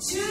two